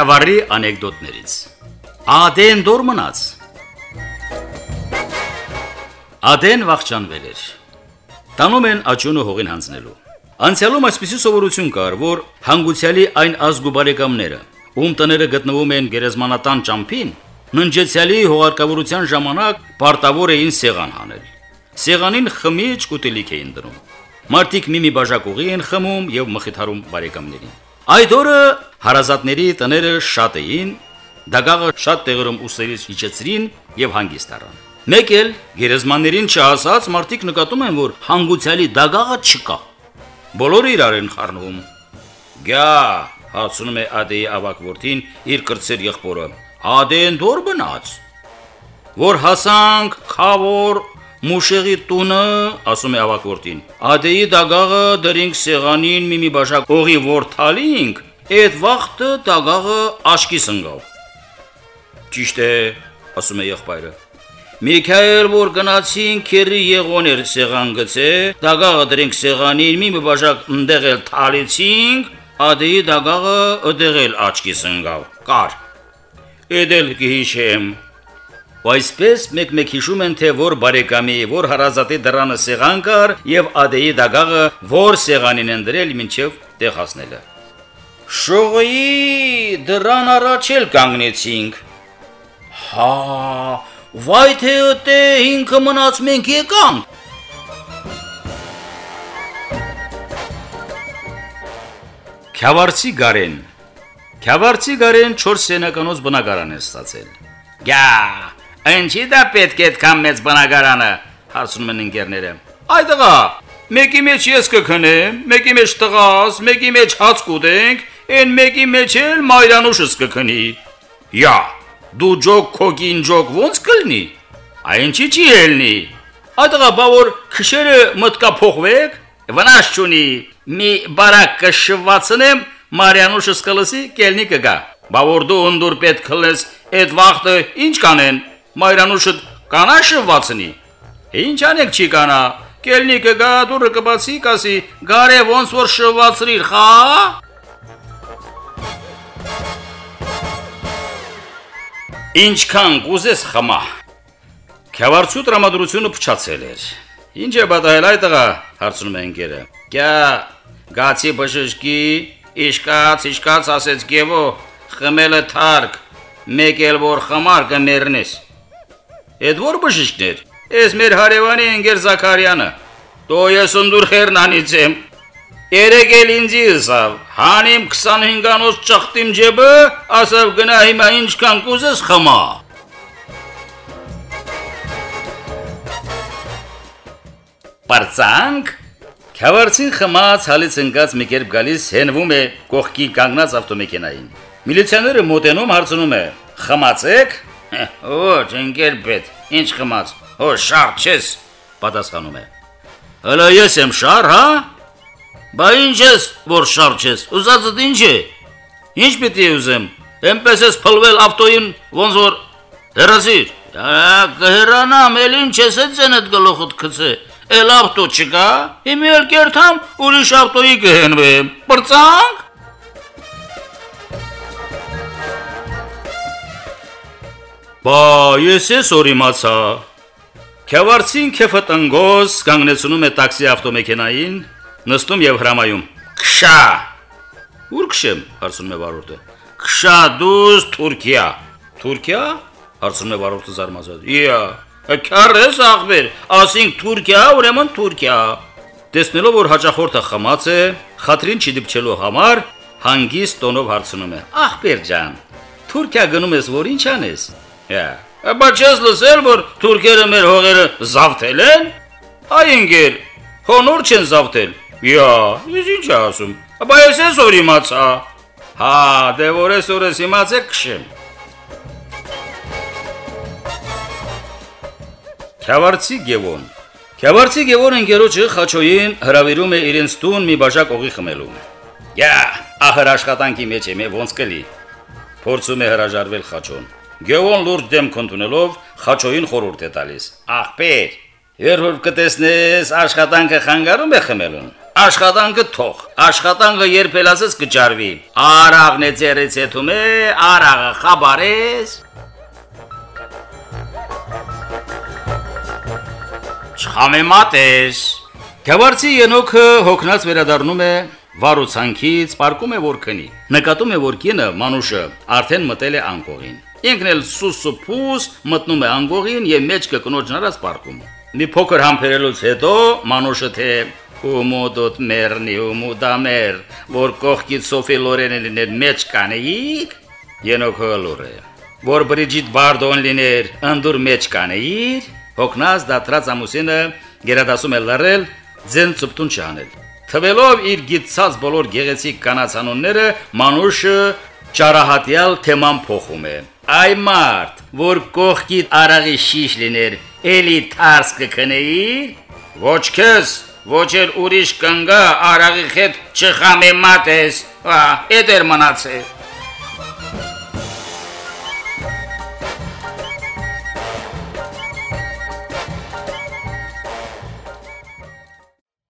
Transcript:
Քավարի անեկդոտներից։ Ադեն դոր մնաց։ Ադեն վախճանվել էր։ Տանում են աճյունը հողին հանձնելու։ Անցյալում այսպիսի սովորություն կար, որ հանգուցյալի այն ազգու բարեկամները, ում տները գտնվում են գերեզմանատան ճամփին, ննջեցյալի հողարկավորության ժամանակ պարտավոր էին սեղան հանել։ Սեղանին խմիչ կուտելիք էին դնում։ Մարտիկ մի-մի բաժակուղի են խմում եւ մխիթարում բարեկամներին։ Այդ օրը Հարազատների տները շատ էին, դագաղը շատ տեղերում ուսերից իջեցրին եւ հանգիստ առան։ Մեկ էլ գերեզմաններին չհասած մարդիկ նկատում են, որ հանգուցյալի դագաղը չկա։ Բոլորը իրար են խառնվում։ Գա, հարցնում է Ադեի ավակ որդին իր կրծեր եղբորը։ Ադեն դե դոր բնաց։ Որ հասանք խավոր Մուշեղի տունը, ասում է ավակ որդին։ Ադեի դագաղը դրինք սեղանին մի մի բաժակ օղի ворթալինք, այդ վախտը դագաղը աշկի սնգավ։ Ճիշտ է, ասում է եղբայրը։ Միքայել որ գնացին քերի եղոներ սեղան գծե, դագաղը դրինք սեղանին մի-մի բաժակ ընդեղել թալեցինք, ադեի դագաղը ընդեղել աչքի սնգավ։ Կար։ Էդել կհիշեմ, Այսպես մեկ-մեկ հիշում են, թե որ բարեկամի, որ հարազատի դրանը սեղան կար եւ ադեի դագաղը որ սեղանին են դրել մինչեւ տեղ հասնելը։ Շողի դրան առաջ էլ կանգնեցինք։ Հա, վայ թե ըտե ինքը մնաց մենք եկանք։ Քյավարցի Գարեն Քյավարցի Գարեն 4 սենականոց բնակարան է ստացել։ Գա, Ինչի դա պետք է այդքան մեծ բնակարանը, հարցնում են ընկերները։ Այ տղա, մեկի մեջ ես կքնեմ, մեկի մեջ տղաս, մեկի մեջ հաց կուտենք, այն մեկի մեջ էլ մայրանուշս կքնի։ Յա, դու ջոկ քոգին ջոկ ոնց կլնի։ Այ ինչի չի ելնի։ Այ տղա, բա որ քշերը մտկա փոխվեք, վնաս չունի։ Մի բարակ կշվացնեմ, Մարիանուշս կլսի, կելնի կգա։ Բա որ դու ընդուր պետք կլես, այդ վախտը ինչ կանեն։ Մայրանուշը կանա շվացնի։ Ինչ անեք չի կանա։ Կելնի կգա դուրը կբացի կասի գարե ոնց որ շվացրիր, խա։ Ինչքան կուզես խմա։ Քավարցու տրամադրությունը փչացել էր։ Ինչ է պատահել այդ տղա, հարցնում է ընկերը։ Գա, գացի բժշկի, իշկաց, իշկաց ասեց գևո, խմելը թարք, մեկ էլ որ խմար կներնես։ Էդ որ բժիշկներ։ Էս մեր հարևանի ընկեր Զաքարյանը։ Դո ես ընդուր խերնանից եմ։ Երեք էլ ինձի ըսավ, հանիմ 25-անոց ճախտիմ ջեբը, ասավ գնա հիմա ինչքան կուզես խմա։ Պարծանք Քավարցին խմած հալից ընկած մի կերպ գալիս հենվում է կողքի կանգնած ավտոմեքենային։ Միլիցիաները մոտենում հարցնում է. «Խմացեք»։ Ոչ, ընկեր պետ, ինչ խմած։ Հո շարժ չես, պատասխանում է։ Հələ ես եմ շար, հա։ Բա ինչ ես, որ շարժ չես։ Ուզածդ ինչ է։ Ինչ պիտի ուզեմ։ Էնպես ես փլվել ավտոյին, ոնց որ հերասիր։ Կհերանամ, էլ ինչ ես այդ գլոխդ գցե։ Էլ ավտո չկա։ Հիմա էլ կերտամ, ուրիշ ավտոյի կհենվեմ։ Բրծանք։ Բա ես ես որ իմացա։ Քավարցին քեֆը տնգոս կանգնեցնում է տաքսի ավտոմեքենային, նստում եւ հրամայում։ Քշա։ Ուր քշեմ, հարցնում է վարորդը։ Քշա դուս Թուրքիա։ Թուրքիա։ հարցնում է վարորդը զարմացած։ Իա, քարես աղբեր, ասինք Թուրքիա, ուրեմն Թուրքիա։ Տեսնելով որ հաճախորդը խմած է, խատրին չդիպչելու համար հանգիստ տոնով հարցնում է. Ախպեր ջան, Թուրքիա գնում ես, որ ինչ անես։ Հա։ Բայց չես լսել, որ թուրքերը մեր հողերը զավթել են։ Այ ինգեր, հոնոր չեն զավթել։ Յա, ես ինչ ասում։ Բայց ես ես որ իմացա։ Հա, դե որ ես որ ես իմացեք քշեմ։ Քավարցի Գևոն Քավարցի Գևոն ընկերոջը խաչոյին հրավիրում է իրենց տուն մի բաժակ օղի խմելու։ Յա, ախր աշխատանքի մեջ եմ, ոնց կլի։ Փորձում է հրաժարվել խաչոն։ Գևոն լուրջ դեմք ընդունելով խաչոյին խորհուրդ է տալիս. «Ախպեր, երբ որ կտեսնես աշխատանքը խանգարում է խմելուն, աշխատանքը թող։ Աշխատանքը երբ էլ ասես կճարվի։ Արաղն է ծերից եթում է, արաղը խաբարես։ Չխամեմատես։ Գավարցի Ենոքը հոգնած վերադառնում է վարուցանքից, պարկում է որ քնի։ Նկատում է որ կինը Մանուշը արդեն մտել է անկողին։ Ինքն էլ սուսուփուս մտնում է անգողին եւ մեջքը կնոջն արած պարկում։ Մի փոքր համբերելուց հետո Մանուշը թե Ումոդոտ մերնի ումուդամեր, որ կողքից Սոֆի Լորենին լիներ մեջ կանեիք, ենոք հլուր է։ Որ Բրիջիտ Բարդոն լիներ, անդուր մեջ կանեիր, հոգնած դատրած ամուսինը գերադասում է լռել, ձեն ծպտուն չանել։ Թվելով իր գիտցած բոլոր գեղեցիկ կանացանունները, Մանուշը ճարահատյալ թեման փոխում է։ Այ մարդ, որ կողքի արաղի շիշ լիներ, էլի թարս կքնեի, ոչ քեզ, ոչ էլ ուրիշ կնգա արաղի հետ չխամե մատես, հա, էդեր մնացել։